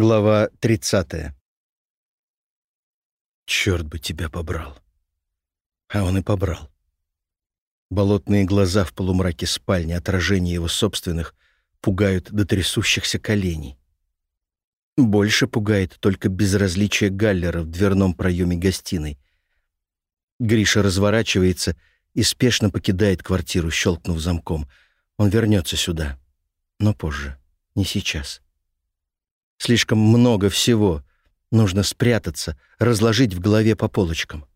Глава 30. Черт бы тебя побрал. А он и побрал. Болотные глаза в полумраке спальни, отражение его собственных, пугают до трясущихся коленей. Больше пугает только безразличие Галлера в дверном проеме гостиной. Гриша разворачивается и спешно покидает квартиру, щелкнув замком. Он вернется сюда, но позже, не сейчас. Слишком много всего. Нужно спрятаться, разложить в голове по полочкам.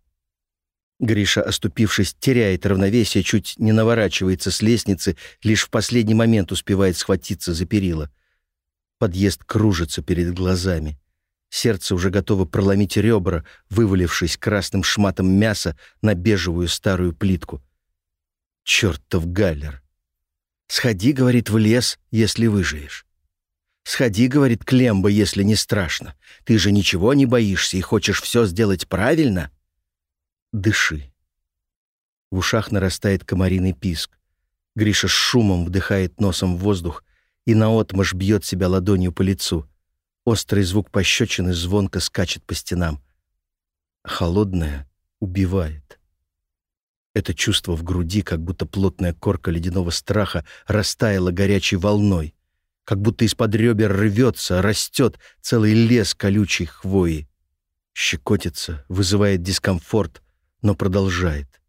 Гриша, оступившись, теряет равновесие, чуть не наворачивается с лестницы, лишь в последний момент успевает схватиться за перила. Подъезд кружится перед глазами. Сердце уже готово проломить ребра, вывалившись красным шматом мяса на бежевую старую плитку. Чертов галлер! «Сходи, — говорит, — в лес, если выживешь». «Сходи, — говорит Клемба, — если не страшно. Ты же ничего не боишься и хочешь все сделать правильно?» Дыши. В ушах нарастает комариный писк. Гриша с шумом вдыхает носом в воздух и наотмашь бьет себя ладонью по лицу. Острый звук пощечины звонко скачет по стенам. Холодное убивает. Это чувство в груди, как будто плотная корка ледяного страха растаяла горячей волной как будто из-под ребер рвется, растет целый лес колючей хвои. Щекотится, вызывает дискомфорт, но продолжает.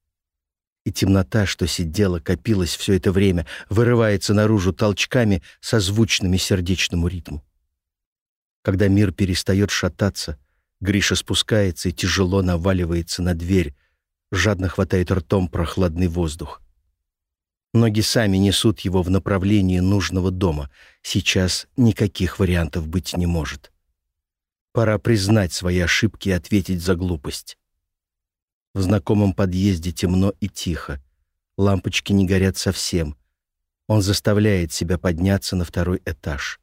И темнота, что сидела, копилась все это время, вырывается наружу толчками, созвучными сердечному ритму. Когда мир перестает шататься, Гриша спускается и тяжело наваливается на дверь, жадно хватает ртом прохладный воздух. Ноги сами несут его в направлении нужного дома. Сейчас никаких вариантов быть не может. Пора признать свои ошибки и ответить за глупость. В знакомом подъезде темно и тихо. Лампочки не горят совсем. Он заставляет себя подняться на второй этаж.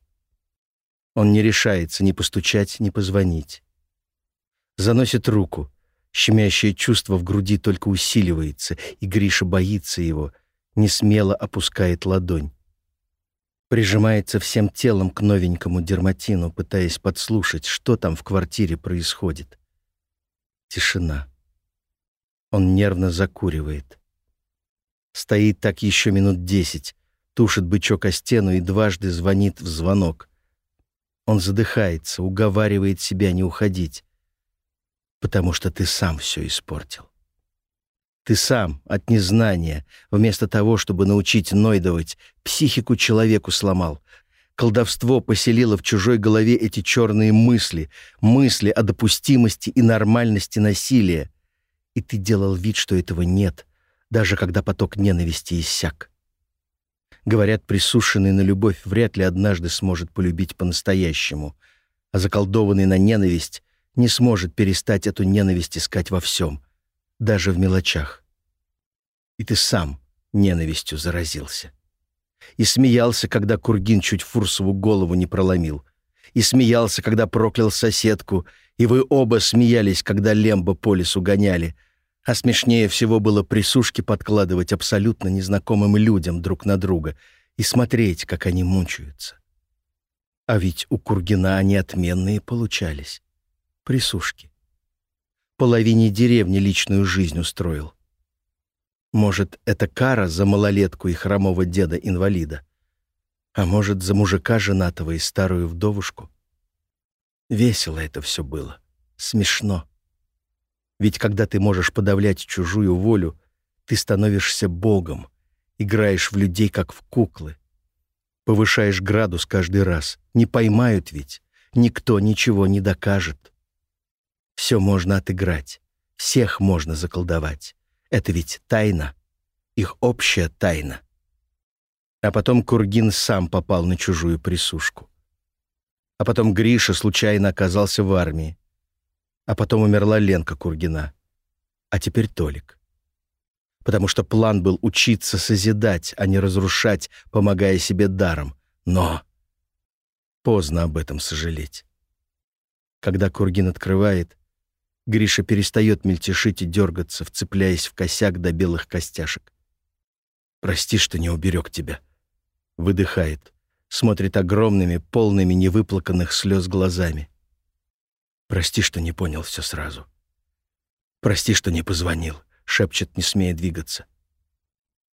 Он не решается ни постучать, ни позвонить. Заносит руку. Щемящее чувство в груди только усиливается, и Гриша боится его — не смело опускает ладонь. Прижимается всем телом к новенькому дерматину, пытаясь подслушать, что там в квартире происходит. Тишина. Он нервно закуривает. Стоит так еще минут десять, тушит бычок о стену и дважды звонит в звонок. Он задыхается, уговаривает себя не уходить, потому что ты сам все испортил. Ты сам, от незнания, вместо того, чтобы научить нойдовать, психику человеку сломал. Колдовство поселило в чужой голове эти черные мысли, мысли о допустимости и нормальности насилия. И ты делал вид, что этого нет, даже когда поток ненависти иссяк. Говорят, присушенный на любовь вряд ли однажды сможет полюбить по-настоящему, а заколдованный на ненависть не сможет перестать эту ненависть искать во всем — даже в мелочах. И ты сам ненавистью заразился. И смеялся, когда Кургин чуть Фурсову голову не проломил. И смеялся, когда проклял соседку. И вы оба смеялись, когда Лембо по лесу гоняли. А смешнее всего было присушки подкладывать абсолютно незнакомым людям друг на друга и смотреть, как они мучаются. А ведь у Кургина они отменные получались. Присушки половине деревни личную жизнь устроил. Может, это кара за малолетку и хромого деда-инвалида? А может, за мужика женатого и старую вдовушку? Весело это все было. Смешно. Ведь когда ты можешь подавлять чужую волю, ты становишься богом, играешь в людей, как в куклы. Повышаешь градус каждый раз. Не поймают ведь. Никто ничего не докажет. Все можно отыграть, всех можно заколдовать. Это ведь тайна, их общая тайна. А потом Кургин сам попал на чужую присушку. А потом Гриша случайно оказался в армии. А потом умерла Ленка Кургина. А теперь Толик. Потому что план был учиться созидать, а не разрушать, помогая себе даром. Но поздно об этом сожалеть. Когда Кургин открывает, Гриша перестает мельтешить и дергаться, вцепляясь в косяк до белых костяшек. «Прости, что не уберег тебя». Выдыхает. смотрит огромными, полными невыплаканных слез глазами. «Прости, что не понял все сразу. Прости, что не позвонил», — шепчет, не смея двигаться.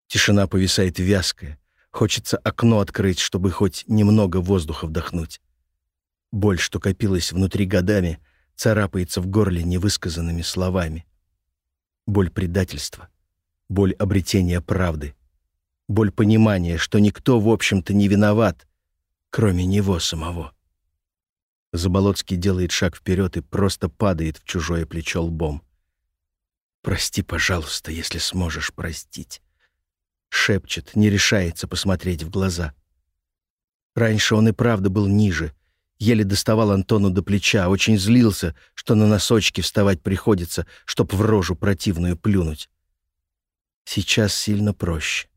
Тишина повисает вязкая. Хочется окно открыть, чтобы хоть немного воздуха вдохнуть. Боль, что копилась внутри годами, царапается в горле невысказанными словами. Боль предательства, боль обретения правды, боль понимания, что никто, в общем-то, не виноват, кроме него самого. Заболоцкий делает шаг вперед и просто падает в чужое плечо лбом. «Прости, пожалуйста, если сможешь простить». Шепчет, не решается посмотреть в глаза. Раньше он и правда был ниже, еле доставал Антону до плеча, очень злился, что на носочки вставать приходится, чтоб в рожу противную плюнуть. Сейчас сильно проще.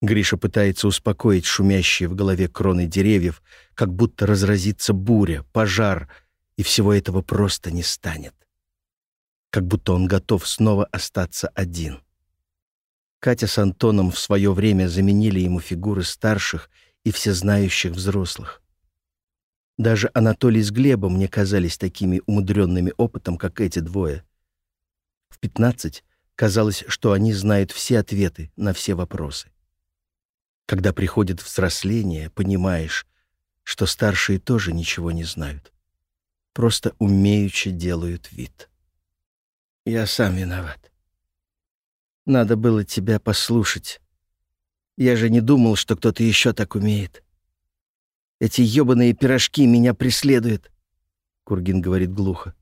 Гриша пытается успокоить шумящие в голове кроны деревьев, как будто разразится буря, пожар, и всего этого просто не станет. Как будто он готов снова остаться один. Катя с Антоном в свое время заменили ему фигуры старших и всезнающих взрослых. Даже Анатолий с Глебом мне казались такими умудренными опытом, как эти двое. В пятнадцать казалось, что они знают все ответы на все вопросы. Когда приходит взросление, понимаешь, что старшие тоже ничего не знают. Просто умеючи делают вид. Я сам виноват. Надо было тебя послушать. Я же не думал, что кто-то еще так умеет. Эти ёбаные пирожки меня преследуют, — Кургин говорит глухо.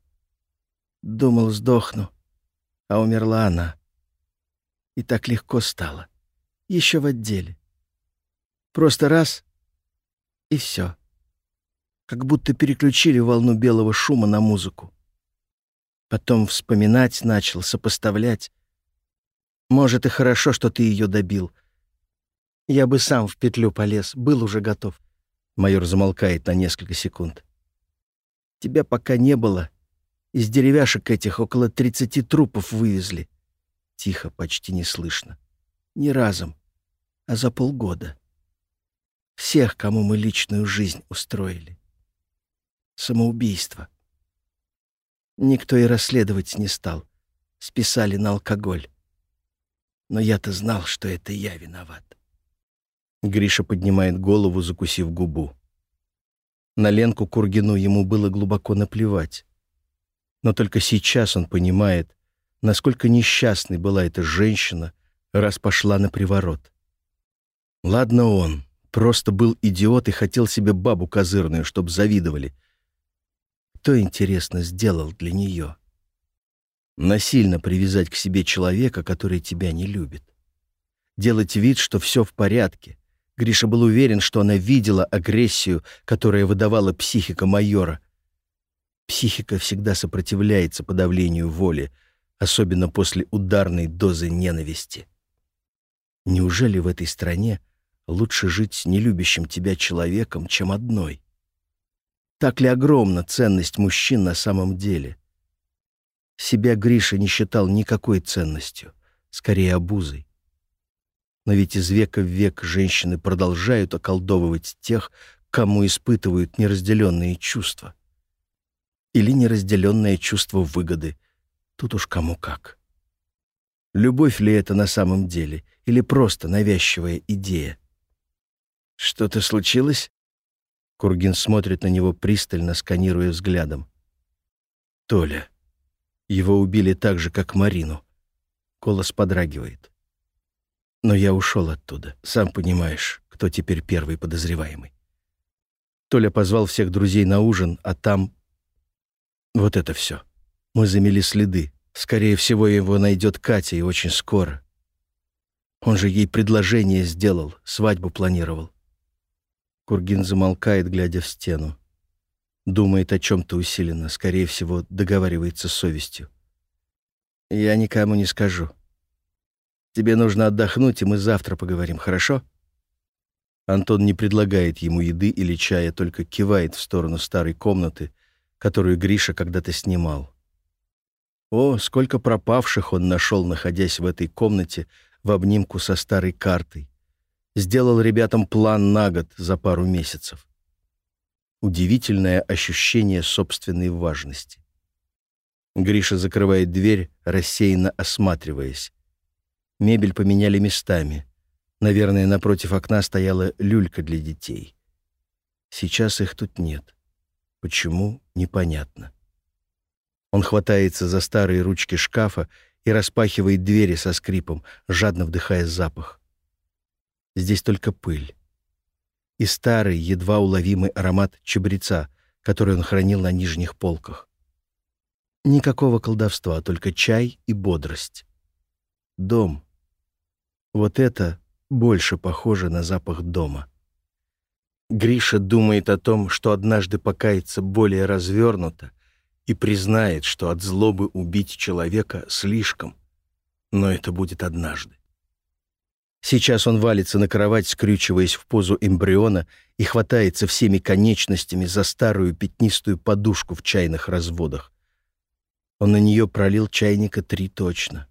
Думал, сдохну, а умерла она. И так легко стало. Еще в отделе. Просто раз — и все. Как будто переключили волну белого шума на музыку. Потом вспоминать начал, сопоставлять. Может, и хорошо, что ты ее добил. Я бы сам в петлю полез, был уже готов. Майор замолкает на несколько секунд. Тебя пока не было. Из деревяшек этих около тридцати трупов вывезли. Тихо, почти не слышно. Не разом, а за полгода. Всех, кому мы личную жизнь устроили. Самоубийство. Никто и расследовать не стал. Списали на алкоголь. Но я-то знал, что это я виноват. Гриша поднимает голову, закусив губу. На Ленку Кургину ему было глубоко наплевать. Но только сейчас он понимает, насколько несчастной была эта женщина, раз пошла на приворот. Ладно он, просто был идиот и хотел себе бабу козырную, чтоб завидовали. Кто, интересно, сделал для нее? Насильно привязать к себе человека, который тебя не любит. Делать вид, что все в порядке. Гриша был уверен, что она видела агрессию, которая выдавала психика майора. Психика всегда сопротивляется подавлению воли, особенно после ударной дозы ненависти. Неужели в этой стране лучше жить с нелюбящим тебя человеком, чем одной? Так ли огромна ценность мужчин на самом деле? Себя Гриша не считал никакой ценностью, скорее обузой. Но ведь из века в век женщины продолжают околдовывать тех, кому испытывают неразделенные чувства. Или неразделенное чувство выгоды. Тут уж кому как. Любовь ли это на самом деле, или просто навязчивая идея? «Что-то случилось?» Кургин смотрит на него пристально, сканируя взглядом. «Толя», его убили так же, как Марину. Голос подрагивает. Но я ушел оттуда. Сам понимаешь, кто теперь первый подозреваемый. Толя позвал всех друзей на ужин, а там... Вот это все. Мы замели следы. Скорее всего, его найдет Катя, и очень скоро. Он же ей предложение сделал, свадьбу планировал. Кургин замолкает, глядя в стену. Думает о чем-то усиленно, скорее всего, договаривается с совестью. «Я никому не скажу. Тебе нужно отдохнуть, и мы завтра поговорим, хорошо?» Антон не предлагает ему еды или чая, только кивает в сторону старой комнаты, которую Гриша когда-то снимал. О, сколько пропавших он нашел, находясь в этой комнате в обнимку со старой картой. Сделал ребятам план на год за пару месяцев. Удивительное ощущение собственной важности. Гриша закрывает дверь, рассеянно осматриваясь. Мебель поменяли местами. Наверное, напротив окна стояла люлька для детей. Сейчас их тут нет. Почему, непонятно. Он хватается за старые ручки шкафа и распахивает двери со скрипом, жадно вдыхая запах. Здесь только пыль. И старый, едва уловимый аромат чабреца, который он хранил на нижних полках. Никакого колдовства, только чай и бодрость. Дом. Вот это больше похоже на запах дома. Гриша думает о том, что однажды покается более развернуто и признает, что от злобы убить человека слишком, но это будет однажды. Сейчас он валится на кровать, скрючиваясь в позу эмбриона и хватается всеми конечностями за старую пятнистую подушку в чайных разводах. Он на нее пролил чайника три точно.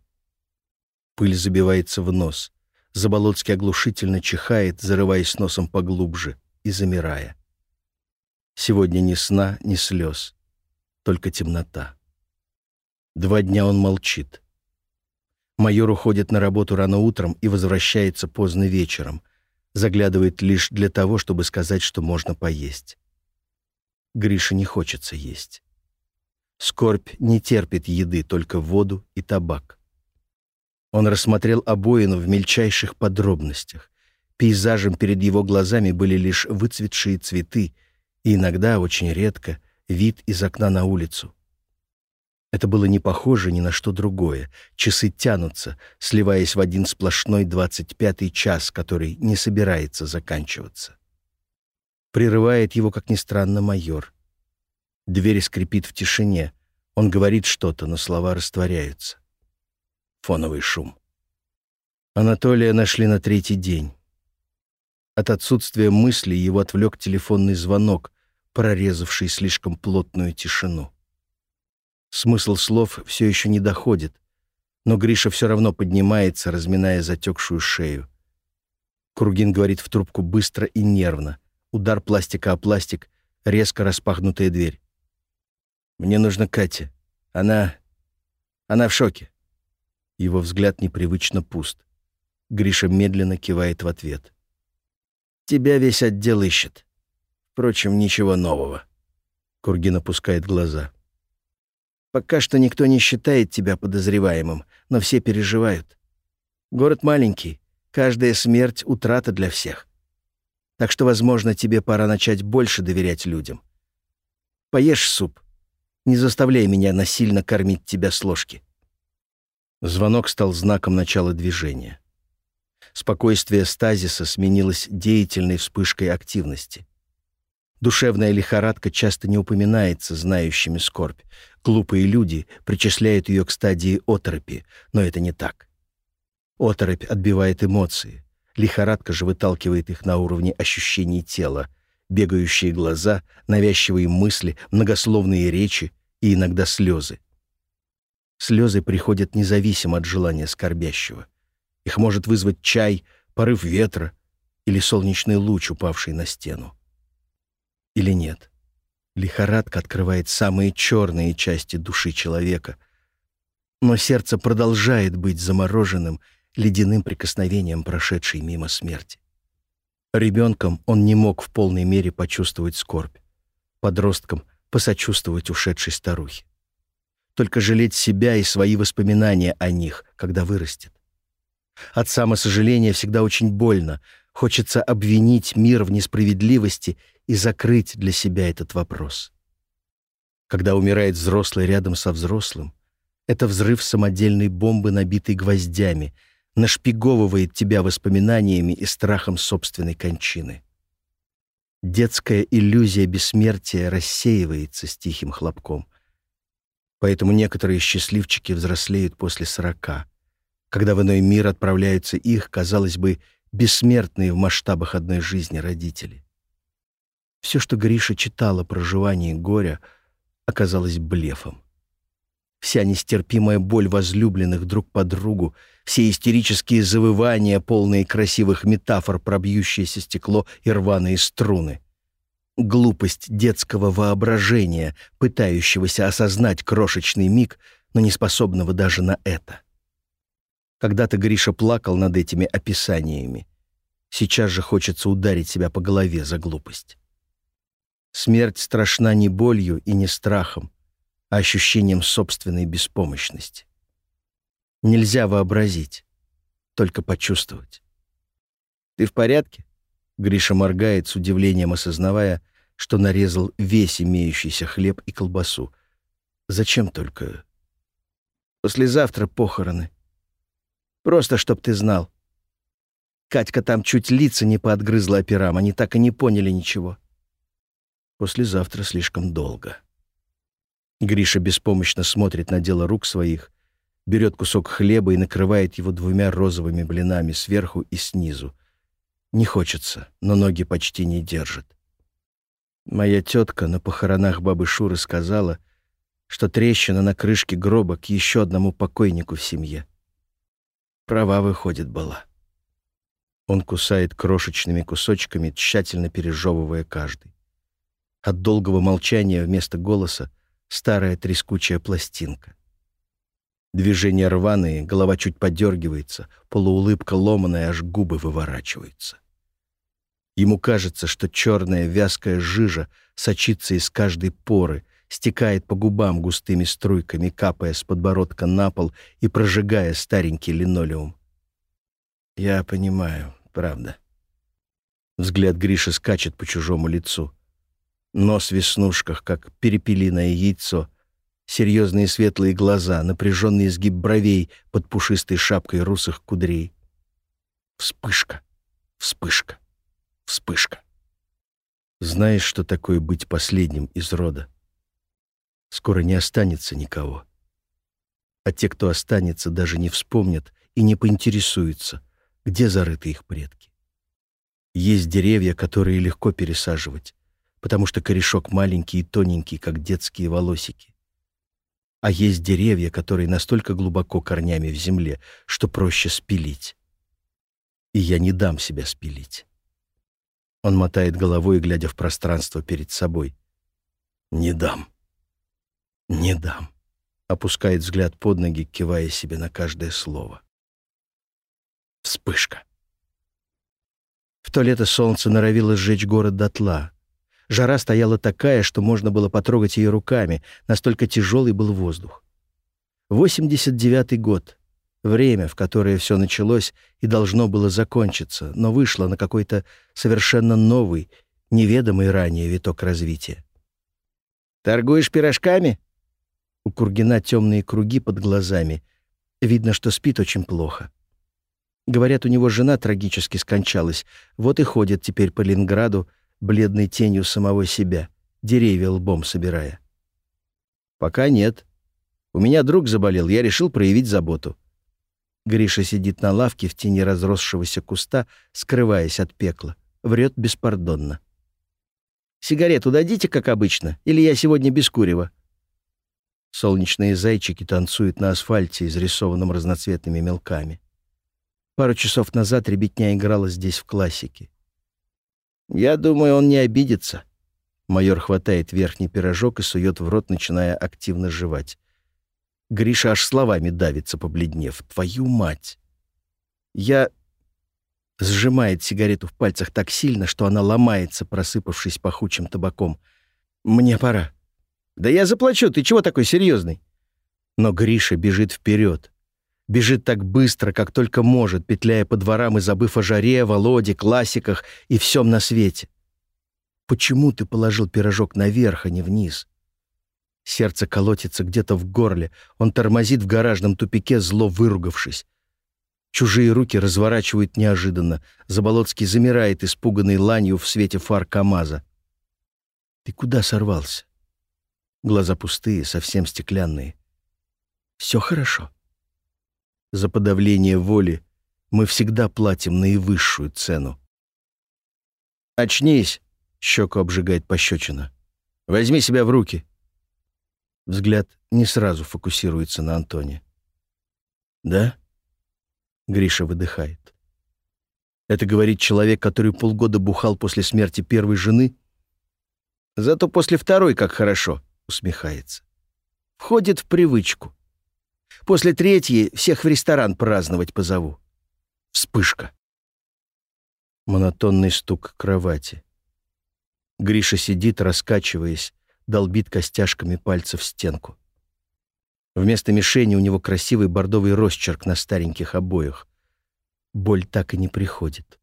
Пыль забивается в нос. Заболоцкий оглушительно чихает, зарываясь носом поглубже и замирая. Сегодня ни сна, ни слез, только темнота. Два дня он молчит. Майор уходит на работу рано утром и возвращается поздно вечером. Заглядывает лишь для того, чтобы сказать, что можно поесть. Грише не хочется есть. Скорбь не терпит еды, только воду и табак. Он рассмотрел обоину в мельчайших подробностях. Пейзажем перед его глазами были лишь выцветшие цветы и иногда, очень редко, вид из окна на улицу. Это было не похоже ни на что другое. Часы тянутся, сливаясь в один сплошной двадцать пятый час, который не собирается заканчиваться. Прерывает его, как ни странно, майор. Дверь скрипит в тишине. Он говорит что-то, но слова растворяются фоновый шум. Анатолия нашли на третий день. От отсутствия мысли его отвлек телефонный звонок, прорезавший слишком плотную тишину. Смысл слов все еще не доходит, но Гриша все равно поднимается, разминая затекшую шею. Кругин говорит в трубку быстро и нервно. Удар пластика о пластик, резко распахнутая дверь. «Мне нужна Катя. Она... она в шоке. Его взгляд непривычно пуст. Гриша медленно кивает в ответ. «Тебя весь отдел ищет. Впрочем, ничего нового». Кургин опускает глаза. «Пока что никто не считает тебя подозреваемым, но все переживают. Город маленький, каждая смерть — утрата для всех. Так что, возможно, тебе пора начать больше доверять людям. Поешь суп. Не заставляй меня насильно кормить тебя с ложки. Звонок стал знаком начала движения. Спокойствие стазиса сменилось деятельной вспышкой активности. Душевная лихорадка часто не упоминается знающими скорбь. Глупые люди причисляют ее к стадии оторопи, но это не так. Оторопь отбивает эмоции. Лихорадка же выталкивает их на уровне ощущений тела, бегающие глаза, навязчивые мысли, многословные речи и иногда слезы. Слезы приходят независимо от желания скорбящего. Их может вызвать чай, порыв ветра или солнечный луч, упавший на стену. Или нет. Лихорадка открывает самые черные части души человека, но сердце продолжает быть замороженным ледяным прикосновением прошедшей мимо смерти. Ребенком он не мог в полной мере почувствовать скорбь, подростком — посочувствовать ушедшей старухе только жалеть себя и свои воспоминания о них, когда вырастет. От самосожаления всегда очень больно. Хочется обвинить мир в несправедливости и закрыть для себя этот вопрос. Когда умирает взрослый рядом со взрослым, это взрыв самодельной бомбы, набитой гвоздями, нашпиговывает тебя воспоминаниями и страхом собственной кончины. Детская иллюзия бессмертия рассеивается с тихим хлопком — Поэтому некоторые счастливчики взрослеют после сорока, когда в иной мир отправляются их, казалось бы, бессмертные в масштабах одной жизни родители. Все, что Гриша читала про проживании горя, оказалось блефом. Вся нестерпимая боль возлюбленных друг по другу, все истерические завывания, полные красивых метафор, пробьющееся стекло и рваные струны. Глупость детского воображения, пытающегося осознать крошечный миг, но не способного даже на это. Когда-то Гриша плакал над этими описаниями. Сейчас же хочется ударить себя по голове за глупость. Смерть страшна не болью и не страхом, а ощущением собственной беспомощности. Нельзя вообразить, только почувствовать. «Ты в порядке?» Гриша моргает с удивлением, осознавая, что нарезал весь имеющийся хлеб и колбасу. «Зачем только?» «Послезавтра похороны. Просто, чтоб ты знал. Катька там чуть лица не поотгрызла операм, они так и не поняли ничего. Послезавтра слишком долго». Гриша беспомощно смотрит на дело рук своих, берет кусок хлеба и накрывает его двумя розовыми блинами сверху и снизу. Не хочется, но ноги почти не держат. Моя тетка на похоронах бабы Шуры сказала, что трещина на крышке гроба к еще одному покойнику в семье. Права, выходит, была. Он кусает крошечными кусочками, тщательно пережевывая каждый. От долгого молчания вместо голоса старая трескучая пластинка. Движения рваные, голова чуть подергивается, полуулыбка ломаная, аж губы выворачиваются. Ему кажется, что черная вязкая жижа сочится из каждой поры, стекает по губам густыми струйками, капая с подбородка на пол и прожигая старенький линолеум. «Я понимаю, правда». Взгляд Гриши скачет по чужому лицу. Нос в веснушках, как перепелиное яйцо. Серьезные светлые глаза, напряженный изгиб бровей под пушистой шапкой русых кудрей. Вспышка, вспышка, вспышка. Знаешь, что такое быть последним из рода? Скоро не останется никого. А те, кто останется, даже не вспомнят и не поинтересуются, где зарыты их предки. Есть деревья, которые легко пересаживать, потому что корешок маленький и тоненький, как детские волосики. А есть деревья, которые настолько глубоко корнями в земле, что проще спилить. И я не дам себя спилить. Он мотает головой, глядя в пространство перед собой. «Не дам. Не дам», — опускает взгляд под ноги, кивая себе на каждое слово. Вспышка. В то лето солнце норовило сжечь город дотла. Жара стояла такая, что можно было потрогать ее руками, настолько тяжелый был воздух. 89-й год. Время, в которое все началось и должно было закончиться, но вышло на какой-то совершенно новый, неведомый ранее виток развития. «Торгуешь пирожками?» У Кургина темные круги под глазами. Видно, что спит очень плохо. Говорят, у него жена трагически скончалась, вот и ходит теперь по Ленинграду, бледной тенью самого себя, деревья лбом собирая. «Пока нет. У меня друг заболел, я решил проявить заботу». Гриша сидит на лавке в тени разросшегося куста, скрываясь от пекла. Врет беспардонно. «Сигарету дадите, как обычно, или я сегодня без курева?» Солнечные зайчики танцуют на асфальте, изрисованном разноцветными мелками. Пару часов назад ребятня играла здесь в классике. «Я думаю, он не обидится». Майор хватает верхний пирожок и сует в рот, начиная активно жевать. Гриша аж словами давится, побледнев. «Твою мать!» «Я...» Сжимает сигарету в пальцах так сильно, что она ломается, просыпавшись пахучим табаком. «Мне пора». «Да я заплачу, ты чего такой серьезный?» Но Гриша бежит вперед, Бежит так быстро, как только может, петляя по дворам и забыв о жаре, Володе, классиках и всем на свете. Почему ты положил пирожок наверх, а не вниз? Сердце колотится где-то в горле. Он тормозит в гаражном тупике, зло выругавшись. Чужие руки разворачивают неожиданно. Заболоцкий замирает, испуганный ланью в свете фар КамАЗа. Ты куда сорвался? Глаза пустые, совсем стеклянные. Все хорошо. За подавление воли мы всегда платим наивысшую цену. «Очнись!» — щеку обжигает пощечина. «Возьми себя в руки!» Взгляд не сразу фокусируется на Антоне. «Да?» — Гриша выдыхает. Это говорит человек, который полгода бухал после смерти первой жены? Зато после второй как хорошо, усмехается. Входит в привычку. После третьей всех в ресторан праздновать позову. Вспышка. Монотонный стук кровати. Гриша сидит, раскачиваясь, долбит костяшками пальцев стенку. Вместо мишени у него красивый бордовый росчерк на стареньких обоях боль так и не приходит.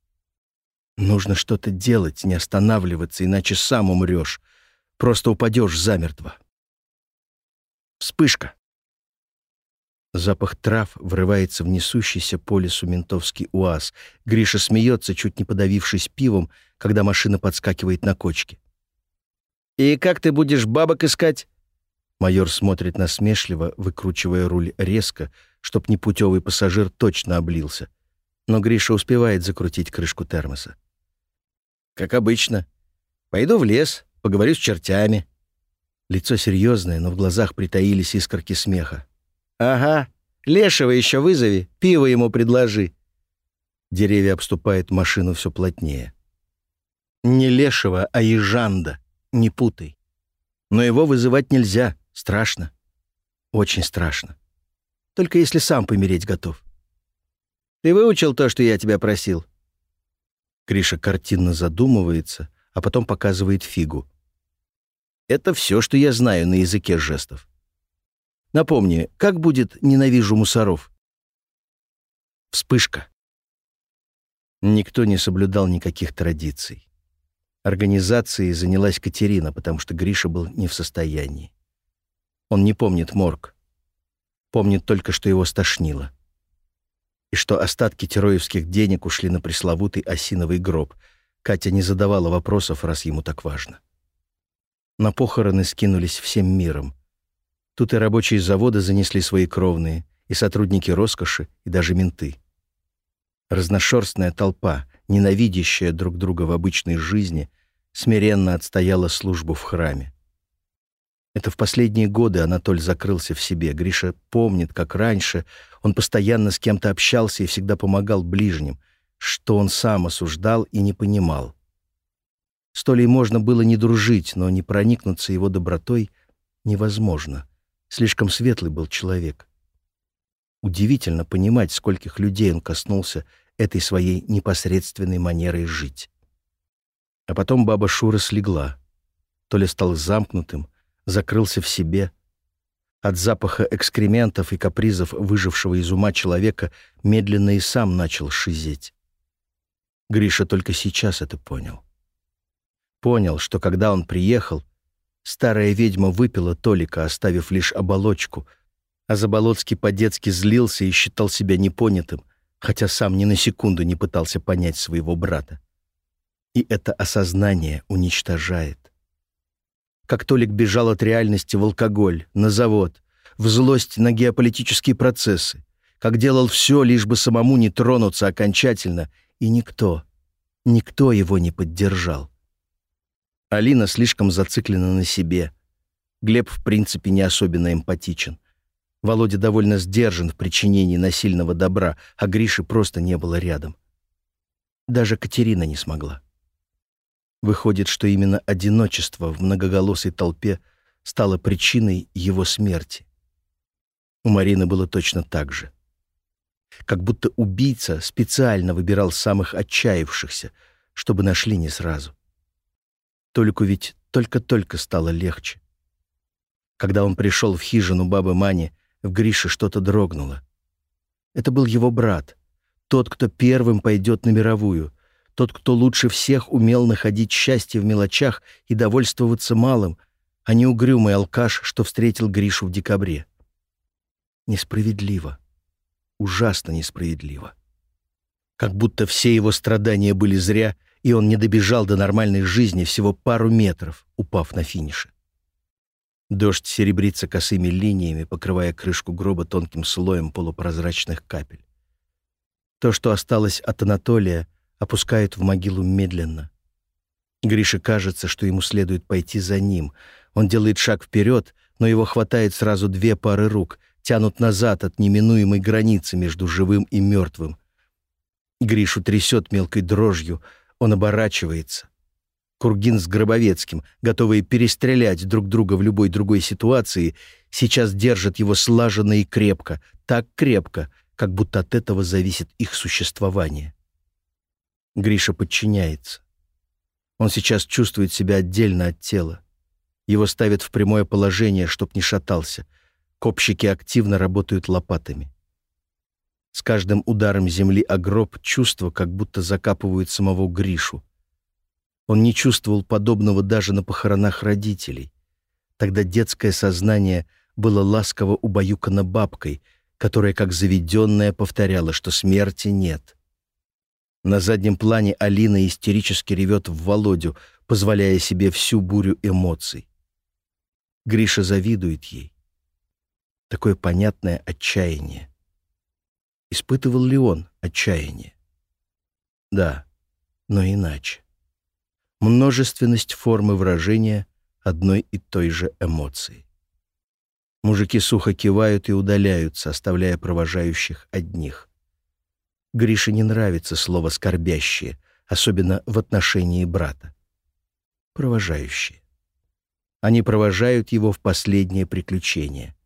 Нужно что-то делать, не останавливаться, иначе сам умрешь. Просто упадешь замертво. Вспышка. Запах трав врывается в несущийся по лесу ментовский уаз. Гриша смеется, чуть не подавившись пивом, когда машина подскакивает на кочке. «И как ты будешь бабок искать?» Майор смотрит насмешливо, выкручивая руль резко, чтоб непутевый пассажир точно облился — но Гриша успевает закрутить крышку термоса. «Как обычно. Пойду в лес, поговорю с чертями». Лицо серьезное, но в глазах притаились искорки смеха. «Ага, Лешего еще вызови, пиво ему предложи». Деревья обступают машину все плотнее. Не Лешего, а Ежанда, не путай. Но его вызывать нельзя, страшно. Очень страшно. Только если сам помереть готов. Ты выучил то, что я тебя просил?» Криша картинно задумывается, а потом показывает фигу. «Это все, что я знаю на языке жестов. Напомни, как будет «ненавижу мусоров»?» Вспышка. Никто не соблюдал никаких традиций. Организацией занялась Катерина, потому что Гриша был не в состоянии. Он не помнит морг. Помнит только, что его стошнило и что остатки тероевских денег ушли на пресловутый осиновый гроб. Катя не задавала вопросов, раз ему так важно. На похороны скинулись всем миром. Тут и рабочие завода занесли свои кровные, и сотрудники роскоши, и даже менты. Разношерстная толпа, ненавидящая друг друга в обычной жизни, смиренно отстояла службу в храме. Это в последние годы Анатоль закрылся в себе. Гриша помнит, как раньше он постоянно с кем-то общался и всегда помогал ближним, что он сам осуждал и не понимал. С Толей можно было не дружить, но не проникнуться его добротой невозможно. Слишком светлый был человек. Удивительно понимать, скольких людей он коснулся этой своей непосредственной манерой жить. А потом баба Шура слегла. Толя стал замкнутым, закрылся в себе. От запаха экскрементов и капризов выжившего из ума человека медленно и сам начал шизеть. Гриша только сейчас это понял. Понял, что когда он приехал, старая ведьма выпила Толика, оставив лишь оболочку, а Заболоцкий по-детски злился и считал себя непонятым, хотя сам ни на секунду не пытался понять своего брата. И это осознание уничтожает как Толик бежал от реальности в алкоголь, на завод, в злость на геополитические процессы, как делал все, лишь бы самому не тронуться окончательно, и никто, никто его не поддержал. Алина слишком зациклена на себе. Глеб, в принципе, не особенно эмпатичен. Володя довольно сдержан в причинении насильного добра, а Гриши просто не было рядом. Даже Катерина не смогла. Выходит, что именно одиночество в многоголосой толпе стало причиной его смерти. У Марины было точно так же. Как будто убийца специально выбирал самых отчаявшихся, чтобы нашли не сразу. Только ведь только-только стало легче. Когда он пришел в хижину бабы Мани, в Грише что-то дрогнуло. Это был его брат, тот, кто первым пойдет на мировую — тот, кто лучше всех умел находить счастье в мелочах и довольствоваться малым, а не угрюмый алкаш, что встретил Гришу в декабре. Несправедливо. Ужасно несправедливо. Как будто все его страдания были зря, и он не добежал до нормальной жизни всего пару метров, упав на финише. Дождь серебрится косыми линиями, покрывая крышку гроба тонким слоем полупрозрачных капель. То, что осталось от Анатолия, опускает в могилу медленно. Грише кажется, что ему следует пойти за ним. Он делает шаг вперед, но его хватает сразу две пары рук, тянут назад от неминуемой границы между живым и мертвым. Гришу трясет мелкой дрожью, он оборачивается. Кургин с Гробовецким, готовые перестрелять друг друга в любой другой ситуации, сейчас держат его слаженно и крепко, так крепко, как будто от этого зависит их существование. Гриша подчиняется. Он сейчас чувствует себя отдельно от тела. Его ставят в прямое положение, чтоб не шатался. Копщики активно работают лопатами. С каждым ударом земли о гроб чувство, как будто закапывают самого Гришу. Он не чувствовал подобного даже на похоронах родителей. Тогда детское сознание было ласково убаюкано бабкой, которая как заведенная повторяла, что смерти нет. На заднем плане Алина истерически ревет в Володю, позволяя себе всю бурю эмоций. Гриша завидует ей. Такое понятное отчаяние. Испытывал ли он отчаяние? Да, но иначе. Множественность формы выражения одной и той же эмоции. Мужики сухо кивают и удаляются, оставляя провожающих одних. Грише не нравится слово «скорбящие», особенно в отношении брата. Провожающие. Они провожают его в последнее приключение.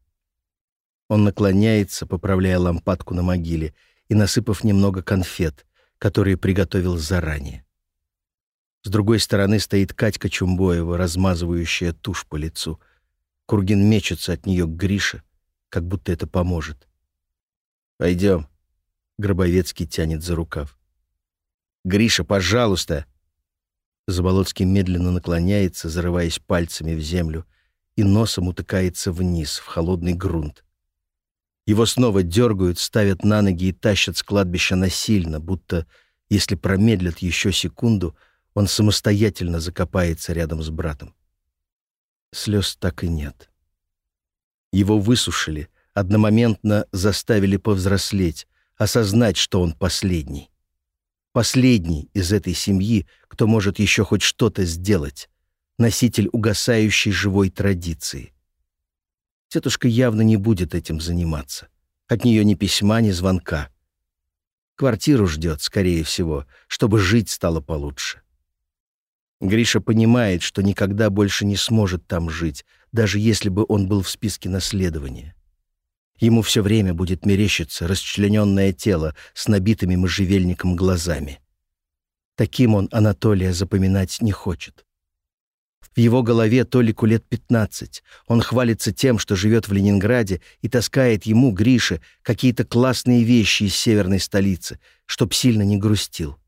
Он наклоняется, поправляя лампадку на могиле и насыпав немного конфет, которые приготовил заранее. С другой стороны стоит Катька Чумбоева, размазывающая тушь по лицу. Кургин мечется от нее к Грише, как будто это поможет. «Пойдем», — Гробовецкий тянет за рукав. «Гриша, пожалуйста!» Заболоцкий медленно наклоняется, зарываясь пальцами в землю, и носом утыкается вниз, в холодный грунт. Его снова дергают, ставят на ноги и тащат с кладбища насильно, будто, если промедлят еще секунду, он самостоятельно закопается рядом с братом. Слез так и нет. Его высушили, одномоментно заставили повзрослеть, осознать, что он последний последний из этой семьи, кто может еще хоть что-то сделать, носитель угасающей живой традиции. Тетушка явно не будет этим заниматься. От нее ни письма, ни звонка. Квартиру ждет, скорее всего, чтобы жить стало получше. Гриша понимает, что никогда больше не сможет там жить, даже если бы он был в списке наследования. Ему все время будет мерещиться расчлененное тело с набитыми можжевельником глазами. Таким он Анатолия запоминать не хочет. В его голове Толику лет пятнадцать. Он хвалится тем, что живет в Ленинграде и таскает ему, Грише, какие-то классные вещи из северной столицы, чтоб сильно не грустил.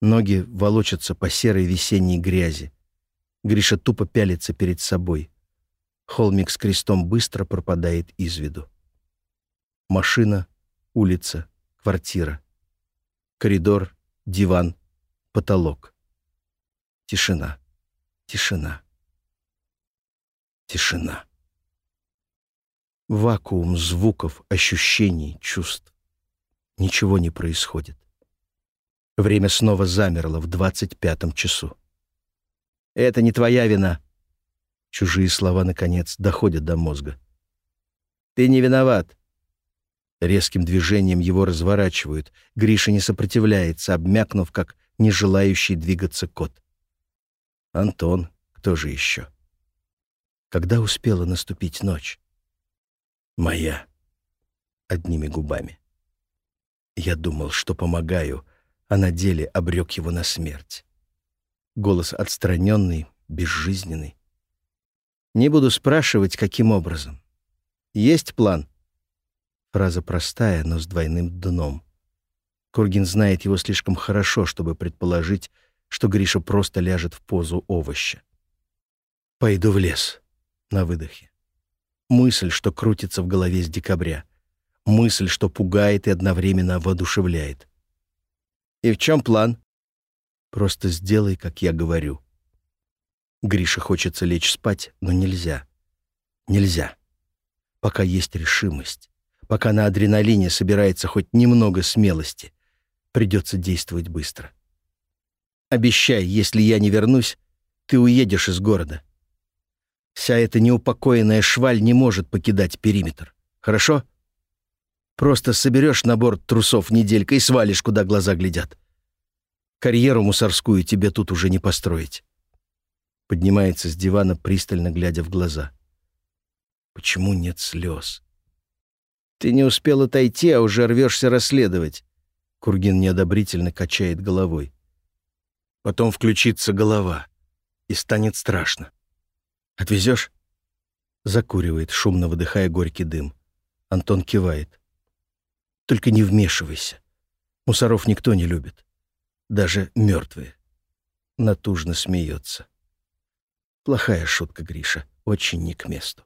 Ноги волочатся по серой весенней грязи. Гриша тупо пялится перед собой. Холмик с крестом быстро пропадает из виду. Машина, улица, квартира. Коридор, диван, потолок. Тишина, тишина, тишина. Вакуум звуков, ощущений, чувств. Ничего не происходит. Время снова замерло в двадцать пятом часу. «Это не твоя вина», Чужие слова, наконец, доходят до мозга. «Ты не виноват!» Резким движением его разворачивают. Гриша не сопротивляется, обмякнув, как не желающий двигаться кот. Антон, кто же еще? Когда успела наступить ночь? Моя. Одними губами. Я думал, что помогаю, а на деле обрек его на смерть. Голос отстраненный, безжизненный. Не буду спрашивать, каким образом. Есть план? Фраза простая, но с двойным дном. Кургин знает его слишком хорошо, чтобы предположить, что Гриша просто ляжет в позу овоща. «Пойду в лес» на выдохе. Мысль, что крутится в голове с декабря. Мысль, что пугает и одновременно воодушевляет. «И в чем план?» «Просто сделай, как я говорю». Грише хочется лечь спать, но нельзя. Нельзя. Пока есть решимость, пока на адреналине собирается хоть немного смелости, придется действовать быстро. Обещай, если я не вернусь, ты уедешь из города. Вся эта неупокоенная шваль не может покидать периметр. Хорошо? Просто соберешь набор трусов неделька и свалишь, куда глаза глядят. Карьеру мусорскую тебе тут уже не построить. Поднимается с дивана, пристально глядя в глаза. Почему нет слез? Ты не успел отойти, а уже рвешься расследовать. Кургин неодобрительно качает головой. Потом включится голова, и станет страшно. Отвезешь? Закуривает, шумно выдыхая горький дым. Антон кивает. Только не вмешивайся. Мусоров никто не любит. Даже мертвые. Натужно смеется. Плохая шутка, Гриша. Очень не к месту.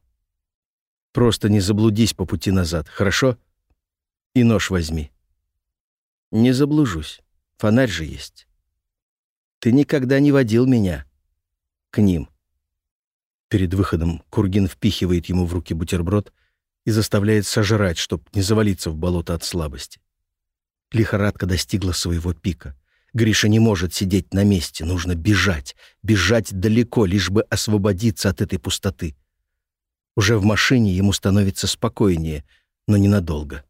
Просто не заблудись по пути назад, хорошо? И нож возьми. Не заблужусь. Фонарь же есть. Ты никогда не водил меня к ним. Перед выходом Кургин впихивает ему в руки бутерброд и заставляет сожрать, чтобы не завалиться в болото от слабости. Лихорадка достигла своего пика. Гриша не может сидеть на месте, нужно бежать, бежать далеко, лишь бы освободиться от этой пустоты. Уже в машине ему становится спокойнее, но ненадолго.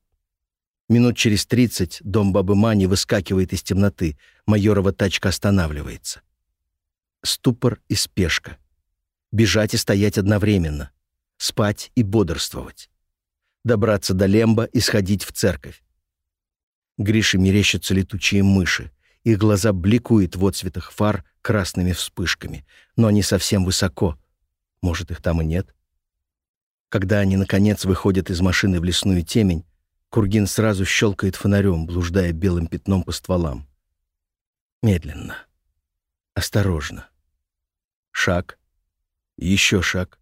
Минут через тридцать дом бабы Мани выскакивает из темноты, майорова тачка останавливается. Ступор и спешка. Бежать и стоять одновременно. Спать и бодрствовать. Добраться до Лемба и сходить в церковь. Грише мерещатся летучие мыши. Их глаза бликуют в отцветах фар красными вспышками, но они совсем высоко. Может, их там и нет? Когда они, наконец, выходят из машины в лесную темень, Кургин сразу щелкает фонарем, блуждая белым пятном по стволам. Медленно. Осторожно. Шаг. Еще шаг.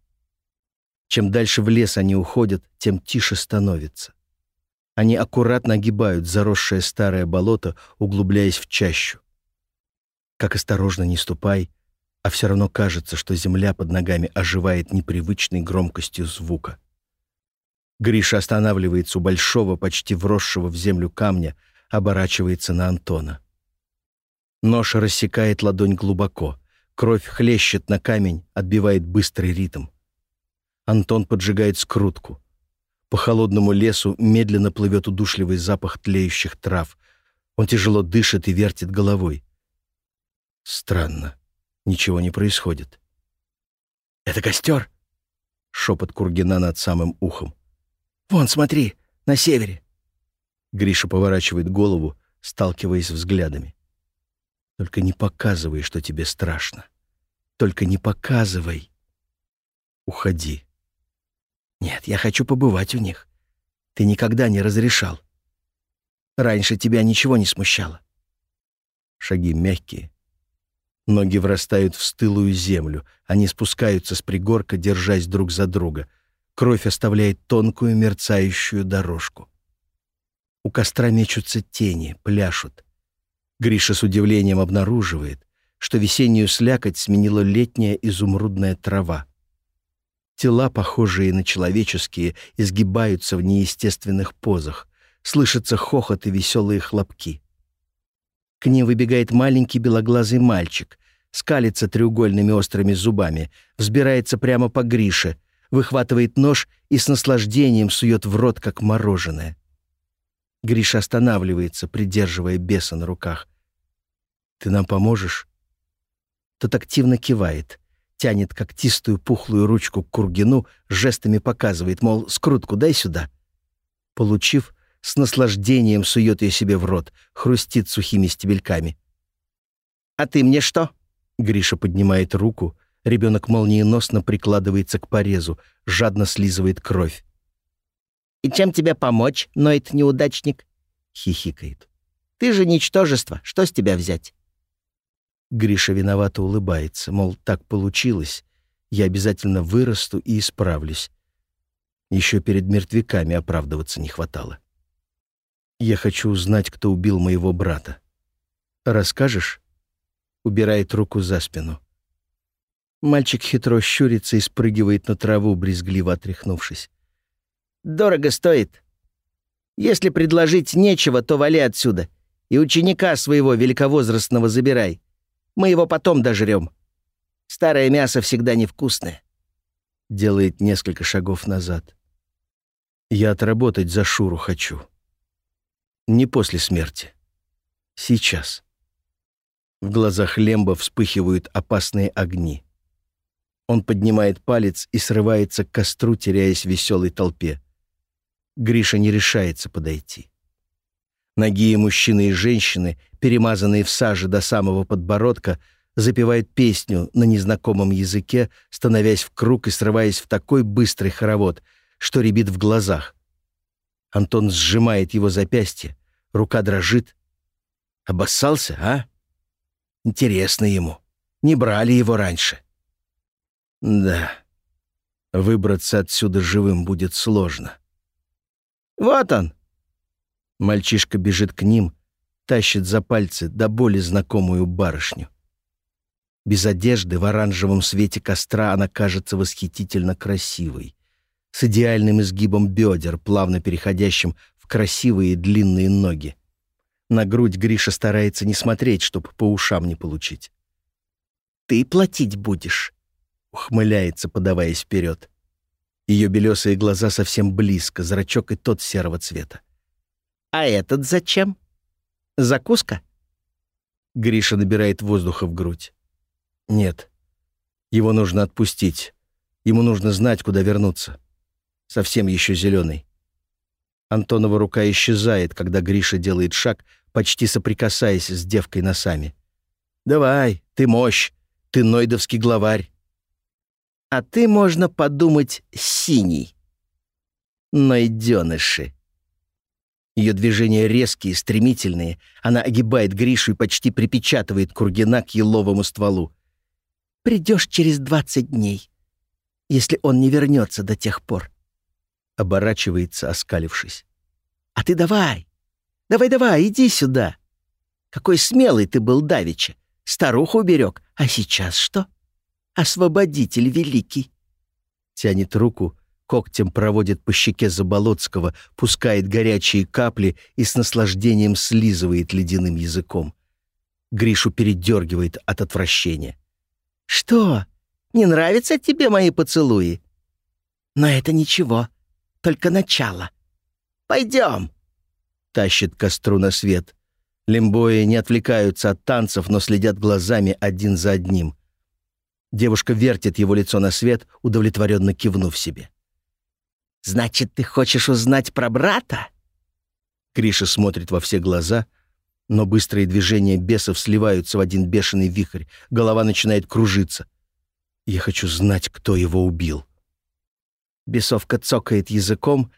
Чем дальше в лес они уходят, тем тише становится. Они аккуратно огибают заросшее старое болото, углубляясь в чащу. Как осторожно не ступай, а все равно кажется, что земля под ногами оживает непривычной громкостью звука. Гриша останавливается у большого, почти вросшего в землю камня, оборачивается на Антона. Нож рассекает ладонь глубоко. Кровь хлещет на камень, отбивает быстрый ритм. Антон поджигает скрутку. По холодному лесу медленно плывет удушливый запах тлеющих трав. Он тяжело дышит и вертит головой. Странно. Ничего не происходит. «Это костер?» — шепот Кургина над самым ухом. «Вон, смотри, на севере!» Гриша поворачивает голову, сталкиваясь взглядами. «Только не показывай, что тебе страшно. Только не показывай. Уходи. Нет, я хочу побывать у них. Ты никогда не разрешал. Раньше тебя ничего не смущало. Шаги мягкие. Ноги врастают в стылую землю. Они спускаются с пригорка, держась друг за друга — Кровь оставляет тонкую мерцающую дорожку. У костра мечутся тени, пляшут. Гриша с удивлением обнаруживает, что весеннюю слякоть сменила летняя изумрудная трава. Тела, похожие на человеческие, изгибаются в неестественных позах. Слышатся хохот и веселые хлопки. К ним выбегает маленький белоглазый мальчик, скалится треугольными острыми зубами, взбирается прямо по Грише — выхватывает нож и с наслаждением сует в рот, как мороженое. Гриша останавливается, придерживая беса на руках. «Ты нам поможешь?» Тот активно кивает, тянет когтистую пухлую ручку к Кургину, жестами показывает, мол, скрутку дай сюда. Получив, с наслаждением сует ее себе в рот, хрустит сухими стебельками. «А ты мне что?» Гриша поднимает руку, Ребенок молниеносно прикладывается к порезу, жадно слизывает кровь. «И чем тебе помочь, ноет неудачник?» — хихикает. «Ты же ничтожество, что с тебя взять?» Гриша виновато улыбается, мол, так получилось. Я обязательно вырасту и исправлюсь. Еще перед мертвяками оправдываться не хватало. Я хочу узнать, кто убил моего брата. Расскажешь? Убирает руку за спину. Мальчик хитро щурится и спрыгивает на траву, брезгливо отряхнувшись. «Дорого стоит. Если предложить нечего, то вали отсюда. И ученика своего великовозрастного забирай. Мы его потом дожрем. Старое мясо всегда невкусное». Делает несколько шагов назад. Я отработать за Шуру хочу. Не после смерти. Сейчас. В глазах Лемба вспыхивают опасные огни. Он поднимает палец и срывается к костру, теряясь в веселой толпе. Гриша не решается подойти. Ноги мужчины и женщины, перемазанные в саже до самого подбородка, запевают песню на незнакомом языке, становясь в круг и срываясь в такой быстрый хоровод, что рябит в глазах. Антон сжимает его запястье, рука дрожит. Обоссался, а? Интересно ему. Не брали его раньше. Да, выбраться отсюда живым будет сложно. «Вот он!» Мальчишка бежит к ним, тащит за пальцы до боли знакомую барышню. Без одежды в оранжевом свете костра она кажется восхитительно красивой, с идеальным изгибом бедер, плавно переходящим в красивые длинные ноги. На грудь Гриша старается не смотреть, чтобы по ушам не получить. «Ты платить будешь», — ухмыляется, подаваясь вперед. Ее белесые глаза совсем близко, зрачок и тот серого цвета. «А этот зачем? Закуска?» Гриша набирает воздуха в грудь. «Нет. Его нужно отпустить. Ему нужно знать, куда вернуться. Совсем еще зеленый». Антонова рука исчезает, когда Гриша делает шаг, почти соприкасаясь с девкой носами. «Давай, ты мощь, ты нойдовский главарь». «А ты, можно подумать, синий». «Найденыши». Ее движения резкие, стремительные. Она огибает Гришу и почти припечатывает Кургина к еловому стволу. «Придешь через двадцать дней, если он не вернется до тех пор». Оборачивается, оскалившись. «А ты давай! Давай-давай, иди сюда! Какой смелый ты был давеча! Старуху уберег, а сейчас что? Освободитель великий!» Тянет руку, когтем проводит по щеке Заболоцкого, пускает горячие капли и с наслаждением слизывает ледяным языком. Гришу передергивает от отвращения. «Что? Не нравятся тебе мои поцелуи?» «Но это ничего, только начало. Пойдем!» Тащит костру на свет. Лимбои не отвлекаются от танцев, но следят глазами один за одним. Девушка вертит его лицо на свет, удовлетворенно кивнув себе. Значит, ты хочешь узнать про брата?» Криша смотрит во все глаза, но быстрые движения бесов сливаются в один бешеный вихрь. Голова начинает кружиться. Я хочу знать, кто его убил. Бесовка цокает языком,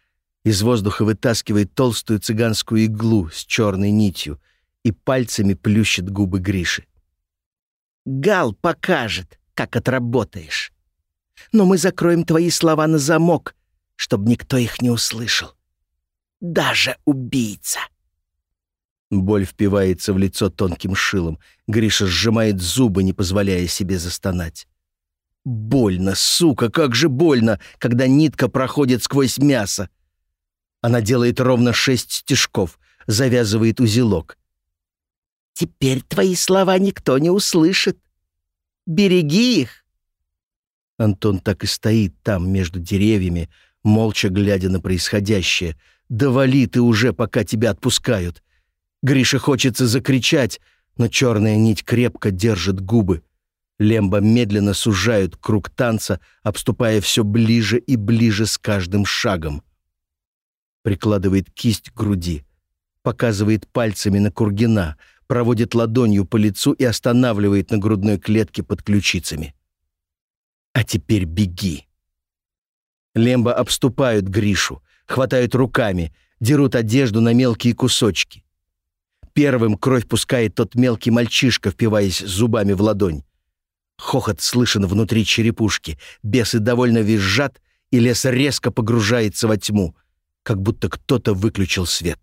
из воздуха вытаскивает толстую цыганскую иглу с черной нитью и пальцами плющит губы Гриши. «Гал покажет, как отработаешь. Но мы закроем твои слова на замок, чтобы никто их не услышал. Даже убийца. Боль впивается в лицо тонким шилом. Гриша сжимает зубы, не позволяя себе застонать. Больно, сука, как же больно, когда нитка проходит сквозь мясо. Она делает ровно шесть стежков, завязывает узелок. «Теперь твои слова никто не услышит. Береги их!» Антон так и стоит там, между деревьями, молча глядя на происходящее. «Да вали ты уже, пока тебя отпускают!» Гриша хочется закричать, но черная нить крепко держит губы. Лемба медленно сужают круг танца, обступая все ближе и ближе с каждым шагом. Прикладывает кисть к груди, показывает пальцами на Кургина, проводит ладонью по лицу и останавливает на грудной клетке под ключицами. «А теперь беги!» Лемба обступают Гришу, хватают руками, дерут одежду на мелкие кусочки. Первым кровь пускает тот мелкий мальчишка, впиваясь зубами в ладонь. Хохот слышен внутри черепушки, бесы довольно визжат, и лес резко погружается во тьму, как будто кто-то выключил свет.